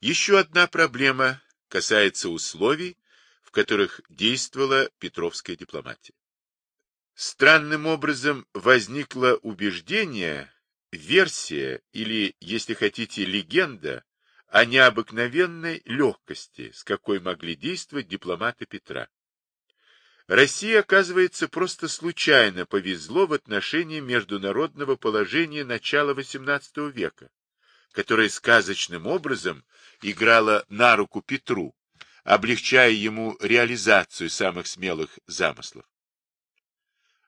Еще одна проблема касается условий, в которых действовала Петровская дипломатия. Странным образом возникло убеждение, версия или, если хотите, легенда о необыкновенной легкости, с какой могли действовать дипломаты Петра. России, оказывается, просто случайно повезло в отношении международного положения начала XVIII века, которое сказочным образом играло на руку Петру, облегчая ему реализацию самых смелых замыслов.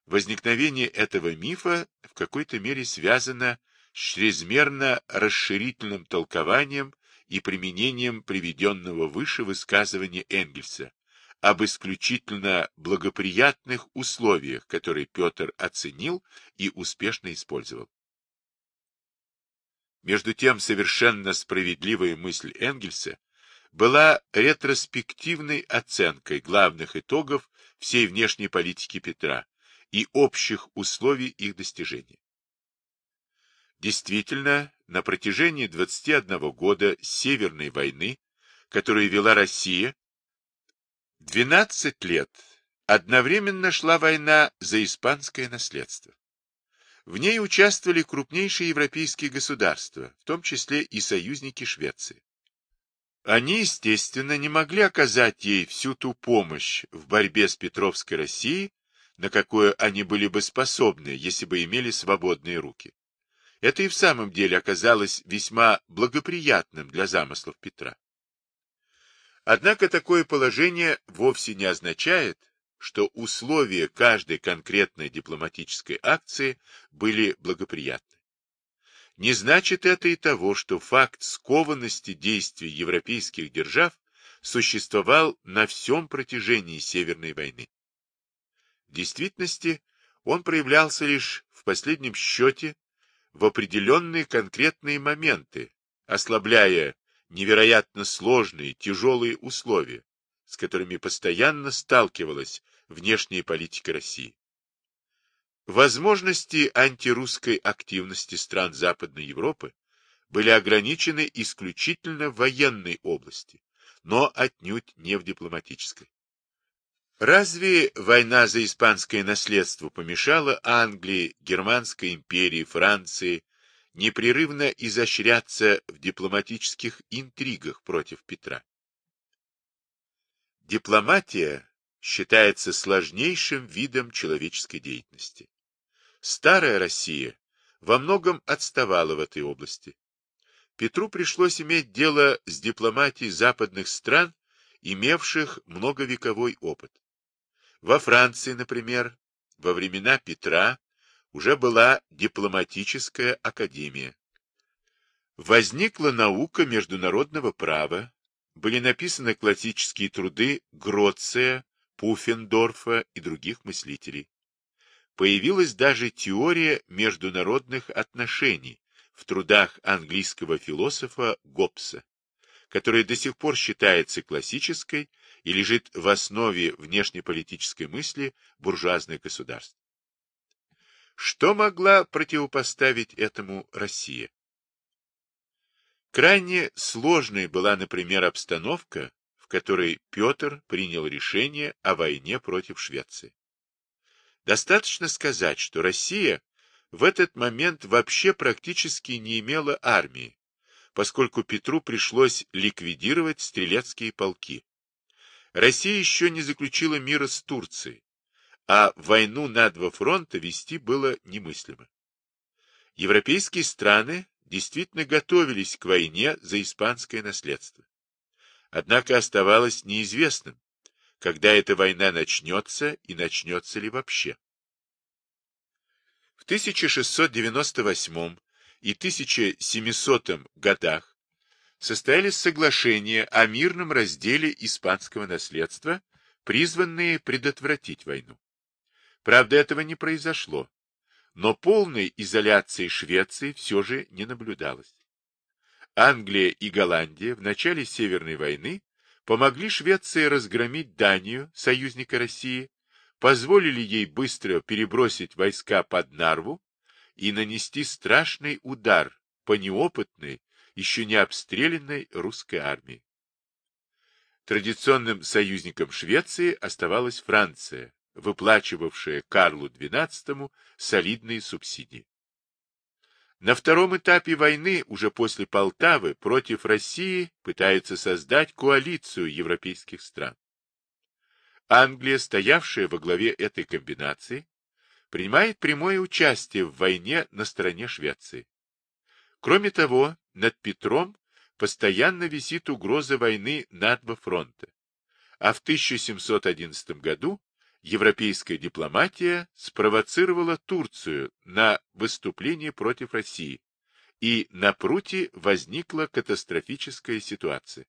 Возникновение этого мифа в какой-то мере связано с чрезмерно расширительным толкованием и применением приведенного выше высказывания Энгельса об исключительно благоприятных условиях, которые Петр оценил и успешно использовал. Между тем, совершенно справедливая мысль Энгельса была ретроспективной оценкой главных итогов всей внешней политики Петра и общих условий их достижения. Действительно, на протяжении 21 года Северной войны, которую вела Россия, 12 лет одновременно шла война за испанское наследство. В ней участвовали крупнейшие европейские государства, в том числе и союзники Швеции. Они, естественно, не могли оказать ей всю ту помощь в борьбе с Петровской Россией, на какое они были бы способны, если бы имели свободные руки. Это и в самом деле оказалось весьма благоприятным для замыслов Петра. Однако такое положение вовсе не означает, что условия каждой конкретной дипломатической акции были благоприятны. Не значит это и того, что факт скованности действий европейских держав существовал на всем протяжении Северной войны. В действительности он проявлялся лишь в последнем счете в определенные конкретные моменты, ослабляя невероятно сложные, тяжелые условия, с которыми постоянно сталкивалась внешняя политика России. Возможности антирусской активности стран Западной Европы были ограничены исключительно в военной области, но отнюдь не в дипломатической. Разве война за испанское наследство помешала Англии, Германской империи, Франции непрерывно изощряться в дипломатических интригах против Петра? Дипломатия считается сложнейшим видом человеческой деятельности. Старая Россия во многом отставала в этой области. Петру пришлось иметь дело с дипломатией западных стран, имевших многовековой опыт. Во Франции, например, во времена Петра уже была дипломатическая академия. Возникла наука международного права, были написаны классические труды Гроция, Пуффендорфа и других мыслителей. Появилась даже теория международных отношений в трудах английского философа Гоббса, которая до сих пор считается классической и лежит в основе внешнеполитической мысли буржуазных государств. Что могла противопоставить этому Россия? Крайне сложной была, например, обстановка, которой Петр принял решение о войне против Швеции. Достаточно сказать, что Россия в этот момент вообще практически не имела армии, поскольку Петру пришлось ликвидировать стрелецкие полки. Россия еще не заключила мира с Турцией, а войну на два фронта вести было немыслимо. Европейские страны действительно готовились к войне за испанское наследство. Однако оставалось неизвестным, когда эта война начнется и начнется ли вообще. В 1698 и 1700 годах состоялись соглашения о мирном разделе испанского наследства, призванные предотвратить войну. Правда, этого не произошло, но полной изоляции Швеции все же не наблюдалось. Англия и Голландия в начале Северной войны помогли Швеции разгромить Данию, союзника России, позволили ей быстро перебросить войска под Нарву и нанести страшный удар по неопытной еще не обстрелянной русской армией. Традиционным союзником Швеции оставалась Франция, выплачивавшая Карлу XII солидные субсидии. На втором этапе войны, уже после Полтавы, против России пытаются создать коалицию европейских стран. Англия, стоявшая во главе этой комбинации, принимает прямое участие в войне на стороне Швеции. Кроме того, над Петром постоянно висит угроза войны на два фронта. А в 1711 году европейская дипломатия спровоцировала Турцию на выступление против России, и на Пруте возникла катастрофическая ситуация.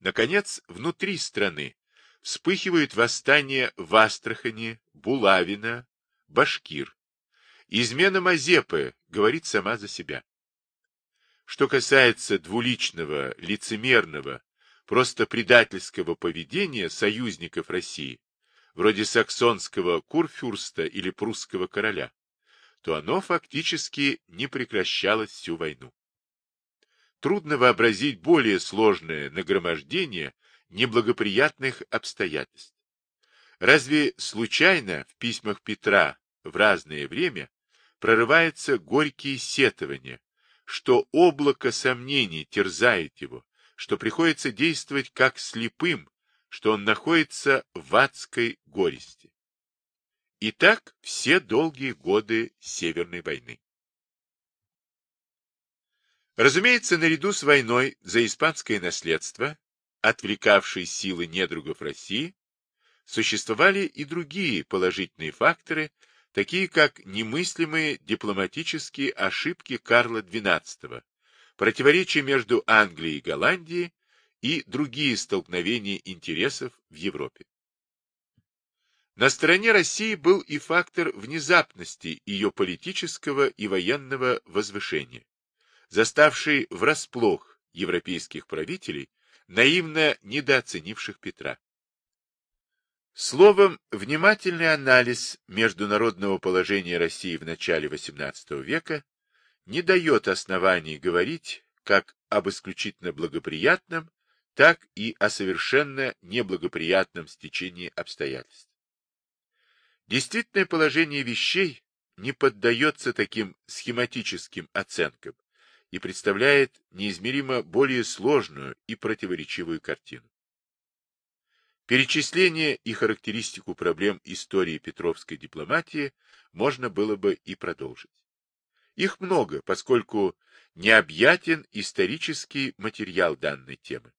Наконец, внутри страны вспыхивают восстания в Астрахани, Булавина, Башкир. Измена Мазепы говорит сама за себя. Что касается двуличного, лицемерного, просто предательского поведения союзников России, вроде саксонского курфюрста или прусского короля, то оно фактически не прекращалось всю войну. Трудно вообразить более сложное нагромождение неблагоприятных обстоятельств. Разве случайно в письмах Петра в разное время прорываются горькие сетования, что облако сомнений терзает его, что приходится действовать как слепым, что он находится в адской горести. И так все долгие годы Северной войны. Разумеется, наряду с войной за испанское наследство, отвлекавшей силы недругов России, существовали и другие положительные факторы, такие как немыслимые дипломатические ошибки Карла XII, противоречия между Англией и Голландией и другие столкновения интересов в Европе. На стороне России был и фактор внезапности ее политического и военного возвышения, заставший врасплох европейских правителей, наивно недооценивших Петра. Словом, внимательный анализ международного положения России в начале XVIII века не дает оснований говорить как об исключительно благоприятном, так и о совершенно неблагоприятном стечении обстоятельств. Действительное положение вещей не поддается таким схематическим оценкам и представляет неизмеримо более сложную и противоречивую картину. Перечисление и характеристику проблем истории петровской дипломатии можно было бы и продолжить. Их много, поскольку необъятен исторический материал данной темы.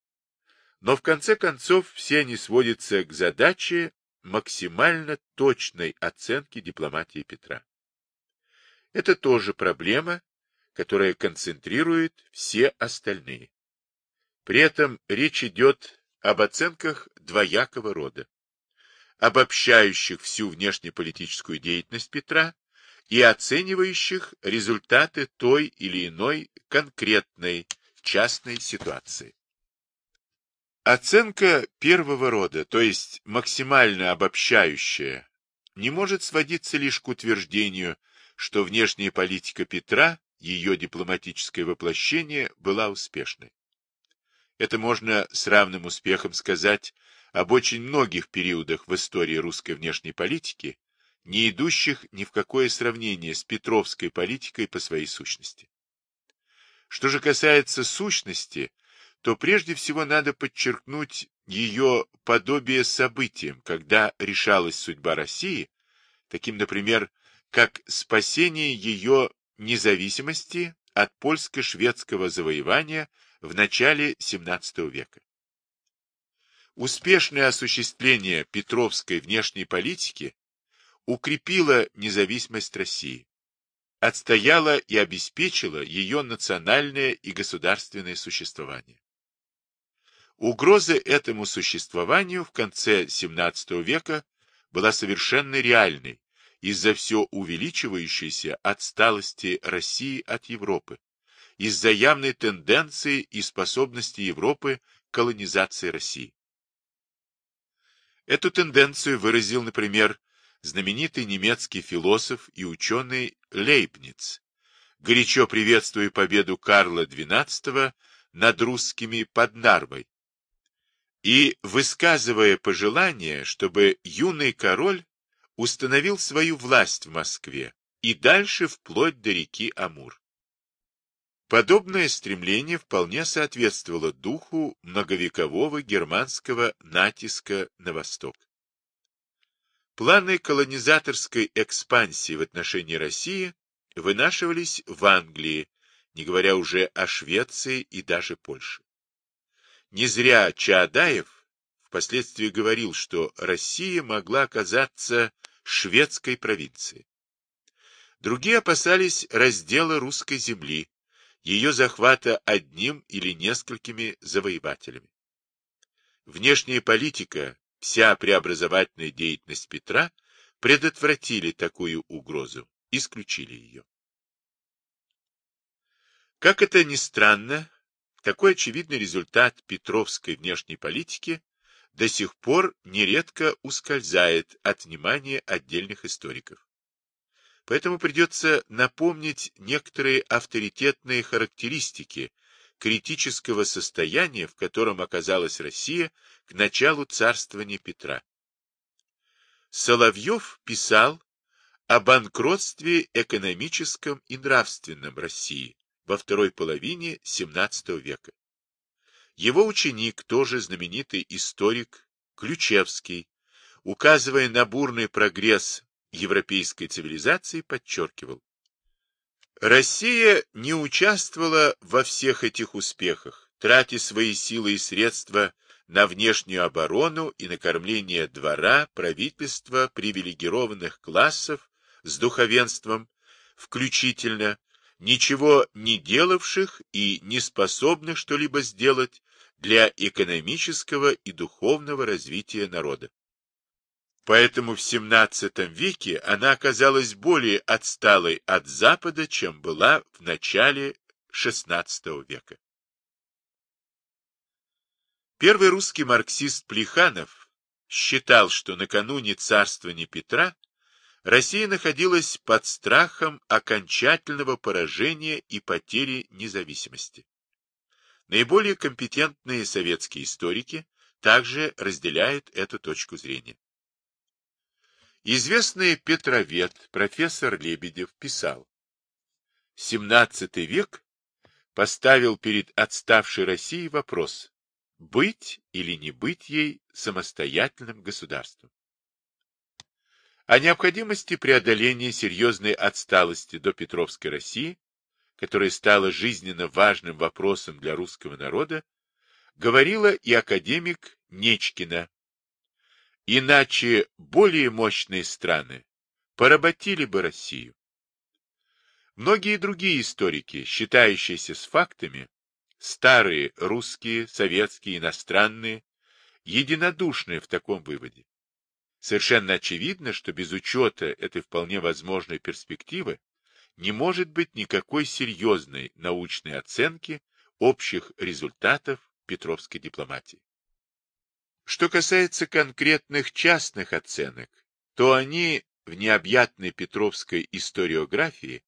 Но в конце концов все они сводятся к задаче максимально точной оценки дипломатии Петра. Это тоже проблема, которая концентрирует все остальные. При этом речь идет об оценках двоякого рода, обобщающих всю внешнеполитическую деятельность Петра и оценивающих результаты той или иной конкретной частной ситуации. Оценка первого рода, то есть максимально обобщающая, не может сводиться лишь к утверждению, что внешняя политика Петра, ее дипломатическое воплощение, была успешной. Это можно с равным успехом сказать об очень многих периодах в истории русской внешней политики, не идущих ни в какое сравнение с петровской политикой по своей сущности. Что же касается сущности, то прежде всего надо подчеркнуть ее подобие событиям, когда решалась судьба России, таким, например, как спасение ее независимости от польско-шведского завоевания в начале XVII века. Успешное осуществление петровской внешней политики укрепило независимость России, отстояло и обеспечило ее национальное и государственное существование. Угроза этому существованию в конце XVII века была совершенно реальной из-за все увеличивающейся отсталости России от Европы, из-за явной тенденции и способности Европы к колонизации России. Эту тенденцию выразил, например, знаменитый немецкий философ и ученый Лейбниц, горячо приветствуя победу Карла XII над русскими под Нарвой и высказывая пожелание, чтобы юный король установил свою власть в Москве и дальше вплоть до реки Амур. Подобное стремление вполне соответствовало духу многовекового германского натиска на восток. Планы колонизаторской экспансии в отношении России вынашивались в Англии, не говоря уже о Швеции и даже Польше. Не зря Чаадаев впоследствии говорил, что Россия могла оказаться шведской провинцией. Другие опасались раздела русской земли, ее захвата одним или несколькими завоевателями. Внешняя политика вся преобразовательная деятельность Петра предотвратили такую угрозу, исключили ее. Как это ни странно, такой очевидный результат петровской внешней политики до сих пор нередко ускользает от внимания отдельных историков. Поэтому придется напомнить некоторые авторитетные характеристики критического состояния, в котором оказалась Россия к началу царствования Петра. Соловьев писал о банкротстве экономическом и нравственном России во второй половине XVII века. Его ученик, тоже знаменитый историк Ключевский, указывая на бурный прогресс европейской цивилизации, подчеркивал, Россия не участвовала во всех этих успехах, тратя свои силы и средства на внешнюю оборону и накормление двора, правительства, привилегированных классов с духовенством, включительно, ничего не делавших и не способных что-либо сделать для экономического и духовного развития народа. Поэтому в XVII веке она оказалась более отсталой от Запада, чем была в начале XVI века. Первый русский марксист Плеханов считал, что накануне царствования Петра Россия находилась под страхом окончательного поражения и потери независимости. Наиболее компетентные советские историки также разделяют эту точку зрения. Известный петровед профессор Лебедев писал, XVII век поставил перед отставшей Россией вопрос, быть или не быть ей самостоятельным государством. О необходимости преодоления серьезной отсталости до Петровской России, которая стала жизненно важным вопросом для русского народа, говорила и академик Нечкина Иначе более мощные страны поработили бы Россию. Многие другие историки, считающиеся с фактами, старые, русские, советские, иностранные, единодушны в таком выводе. Совершенно очевидно, что без учета этой вполне возможной перспективы не может быть никакой серьезной научной оценки общих результатов Петровской дипломатии. Что касается конкретных частных оценок, то они в необъятной петровской историографии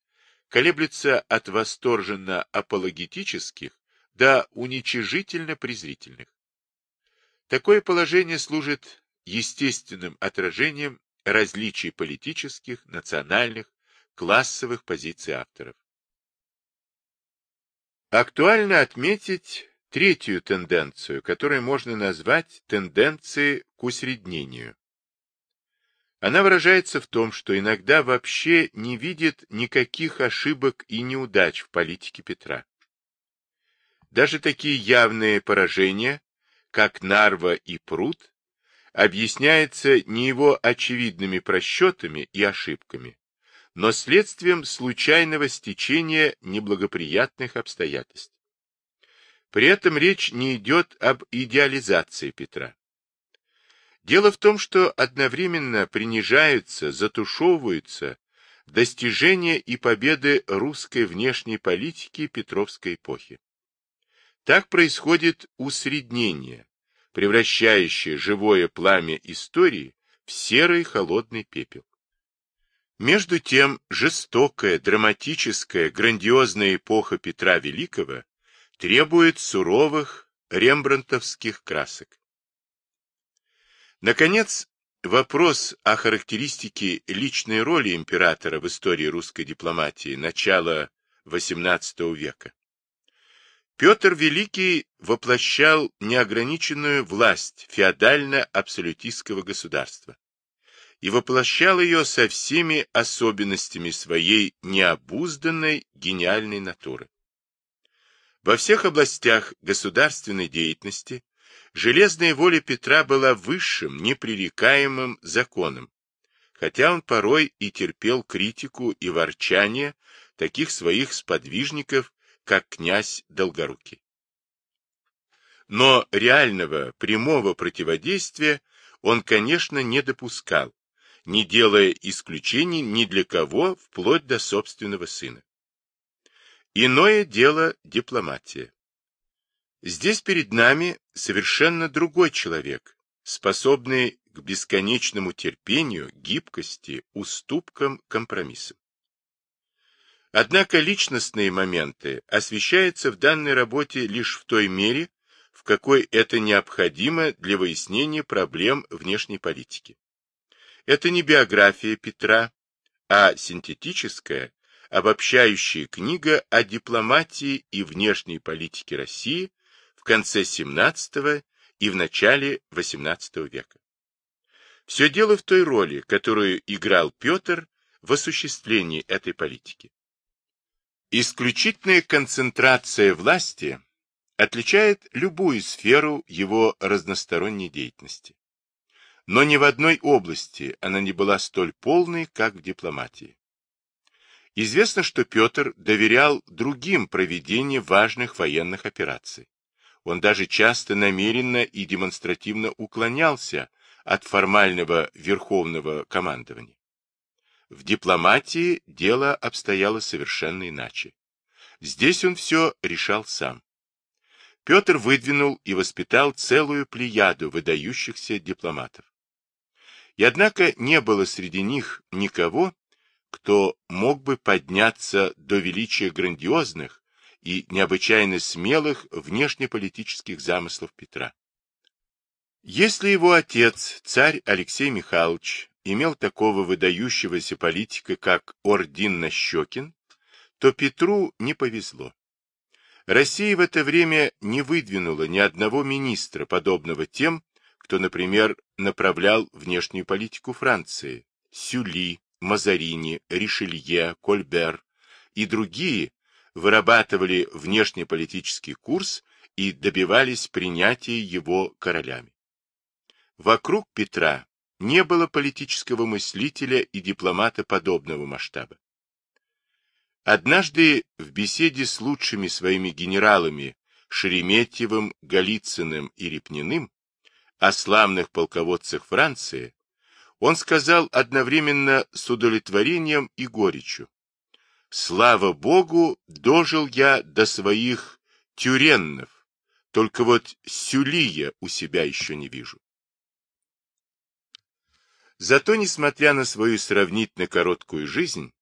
колеблются от восторженно апологетических до уничижительно-презрительных. Такое положение служит естественным отражением различий политических, национальных, классовых позиций авторов. Актуально отметить третью тенденцию, которую можно назвать тенденцией к усреднению. Она выражается в том, что иногда вообще не видит никаких ошибок и неудач в политике Петра. Даже такие явные поражения, как Нарва и Пруд, объясняются не его очевидными просчетами и ошибками, но следствием случайного стечения неблагоприятных обстоятельств. При этом речь не идет об идеализации Петра. Дело в том, что одновременно принижаются, затушевываются достижения и победы русской внешней политики Петровской эпохи. Так происходит усреднение, превращающее живое пламя истории в серый холодный пепел. Между тем, жестокая, драматическая, грандиозная эпоха Петра Великого требует суровых рембрандтовских красок. Наконец, вопрос о характеристике личной роли императора в истории русской дипломатии начала XVIII века. Петр Великий воплощал неограниченную власть феодально-абсолютистского государства и воплощал ее со всеми особенностями своей необузданной гениальной натуры. Во всех областях государственной деятельности железная воля Петра была высшим, непререкаемым законом, хотя он порой и терпел критику и ворчание таких своих сподвижников, как князь Долгорукий. Но реального прямого противодействия он, конечно, не допускал, не делая исключений ни для кого, вплоть до собственного сына. Иное дело дипломатия. Здесь перед нами совершенно другой человек, способный к бесконечному терпению, гибкости, уступкам, компромиссам. Однако личностные моменты освещаются в данной работе лишь в той мере, в какой это необходимо для выяснения проблем внешней политики. Это не биография Петра, а синтетическая, обобщающая книга о дипломатии и внешней политике России в конце XVII и в начале XVIII века. Все дело в той роли, которую играл Петр в осуществлении этой политики. Исключительная концентрация власти отличает любую сферу его разносторонней деятельности. Но ни в одной области она не была столь полной, как в дипломатии. Известно, что Петр доверял другим проведению важных военных операций. Он даже часто намеренно и демонстративно уклонялся от формального верховного командования. В дипломатии дело обстояло совершенно иначе. Здесь он все решал сам. Петр выдвинул и воспитал целую плеяду выдающихся дипломатов. И однако не было среди них никого, кто мог бы подняться до величия грандиозных и необычайно смелых внешнеполитических замыслов Петра. Если его отец, царь Алексей Михайлович, имел такого выдающегося политика, как Ордин Нащекин, то Петру не повезло. Россия в это время не выдвинула ни одного министра, подобного тем, кто, например, направлял внешнюю политику Франции, Сюли, Мазарини, Ришелье, Кольбер и другие вырабатывали внешнеполитический курс и добивались принятия его королями. Вокруг Петра не было политического мыслителя и дипломата подобного масштаба. Однажды в беседе с лучшими своими генералами Шереметьевым, Голицыным и Репниным о славных полководцах Франции, он сказал одновременно с удовлетворением и горечью. «Слава Богу, дожил я до своих тюреннов, только вот Сюлия у себя еще не вижу». Зато, несмотря на свою сравнительно короткую жизнь,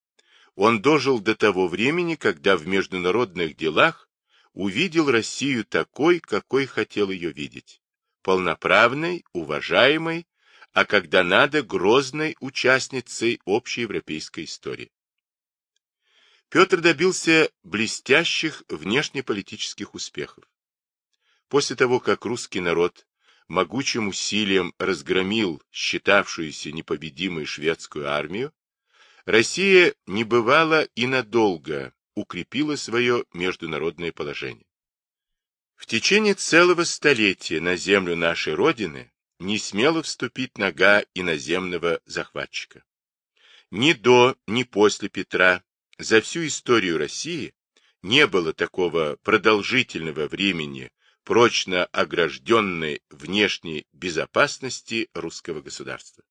он дожил до того времени, когда в международных делах увидел Россию такой, какой хотел ее видеть, полноправной, уважаемой, а когда надо, грозной участницей общеевропейской истории. Петр добился блестящих внешнеполитических успехов. После того, как русский народ могучим усилием разгромил считавшуюся непобедимой шведскую армию, Россия не бывала и надолго укрепила свое международное положение. В течение целого столетия на землю нашей Родины не смела вступить нога иноземного захватчика. Ни до, ни после Петра за всю историю России не было такого продолжительного времени прочно огражденной внешней безопасности русского государства.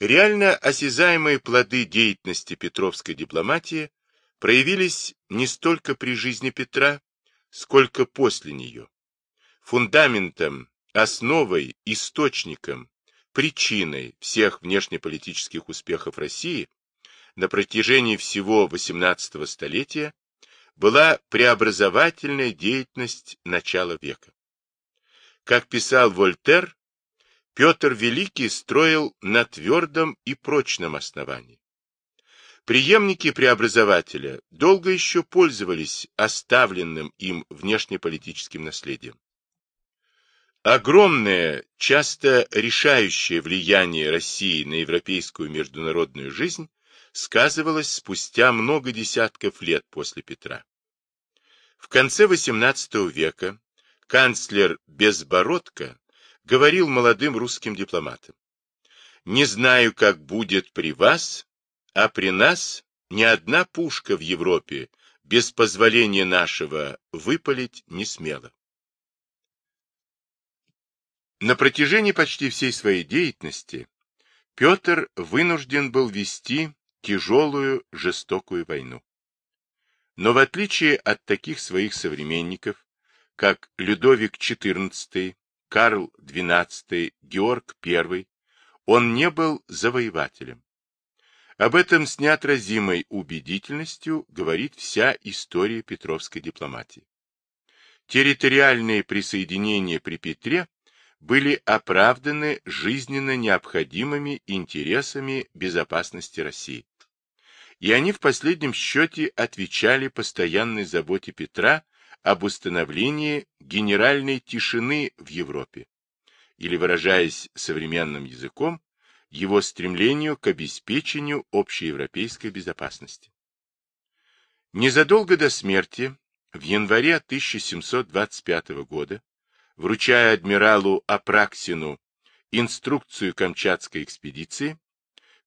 Реально осязаемые плоды деятельности петровской дипломатии проявились не столько при жизни Петра, сколько после нее. Фундаментом, основой, источником, причиной всех внешнеполитических успехов России на протяжении всего XVIII столетия была преобразовательная деятельность начала века. Как писал Вольтер, Петр Великий строил на твердом и прочном основании. Преемники преобразователя долго еще пользовались оставленным им внешнеполитическим наследием. Огромное, часто решающее влияние России на европейскую международную жизнь сказывалось спустя много десятков лет после Петра. В конце XVIII века канцлер Безбородко говорил молодым русским дипломатам, «Не знаю, как будет при вас, а при нас ни одна пушка в Европе без позволения нашего выпалить не смела. На протяжении почти всей своей деятельности Петр вынужден был вести тяжелую, жестокую войну. Но в отличие от таких своих современников, как Людовик XIV, Карл XII, Георг I, он не был завоевателем. Об этом с неотразимой убедительностью говорит вся история петровской дипломатии. Территориальные присоединения при Петре были оправданы жизненно необходимыми интересами безопасности России. И они в последнем счете отвечали постоянной заботе Петра об установлении генеральной тишины в Европе, или, выражаясь современным языком, его стремлению к обеспечению общеевропейской безопасности. Незадолго до смерти, в январе 1725 года, вручая адмиралу Апраксину инструкцию Камчатской экспедиции,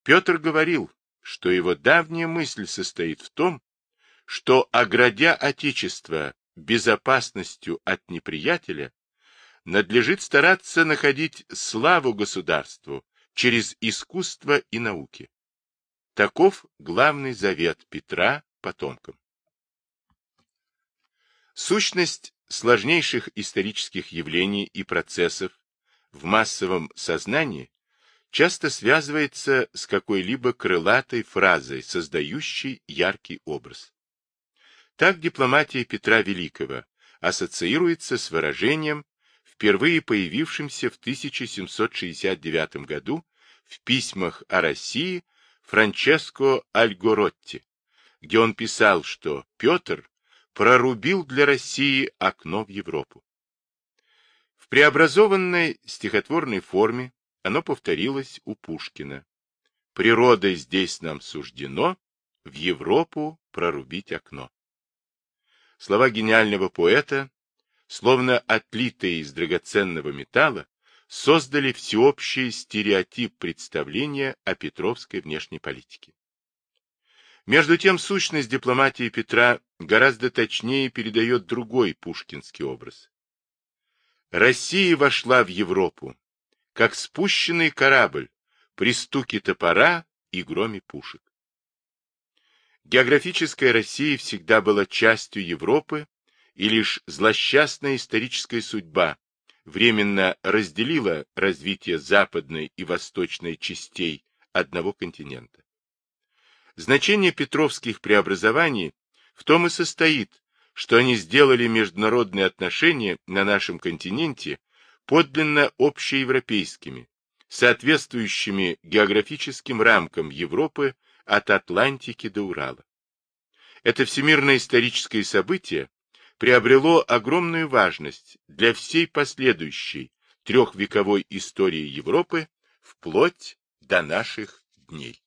Петр говорил, что его давняя мысль состоит в том, что, оградя Отечество безопасностью от неприятеля, надлежит стараться находить славу государству через искусство и науки. Таков главный завет Петра потомкам. Сущность сложнейших исторических явлений и процессов в массовом сознании часто связывается с какой-либо крылатой фразой, создающей яркий образ. Так дипломатия Петра Великого ассоциируется с выражением, впервые появившимся в 1769 году в письмах о России Франческо Альгоротти, где он писал, что Петр прорубил для России окно в Европу. В преобразованной стихотворной форме оно повторилось у Пушкина. Природой здесь нам суждено в Европу прорубить окно. Слова гениального поэта, словно отлитые из драгоценного металла, создали всеобщий стереотип представления о петровской внешней политике. Между тем, сущность дипломатии Петра гораздо точнее передает другой пушкинский образ. Россия вошла в Европу, как спущенный корабль при стуке топора и громе пушек. Географическая Россия всегда была частью Европы, и лишь злосчастная историческая судьба временно разделила развитие западной и восточной частей одного континента. Значение петровских преобразований в том и состоит, что они сделали международные отношения на нашем континенте подлинно общеевропейскими, соответствующими географическим рамкам Европы от Атлантики до Урала. Это всемирное историческое событие приобрело огромную важность для всей последующей трехвековой истории Европы вплоть до наших дней.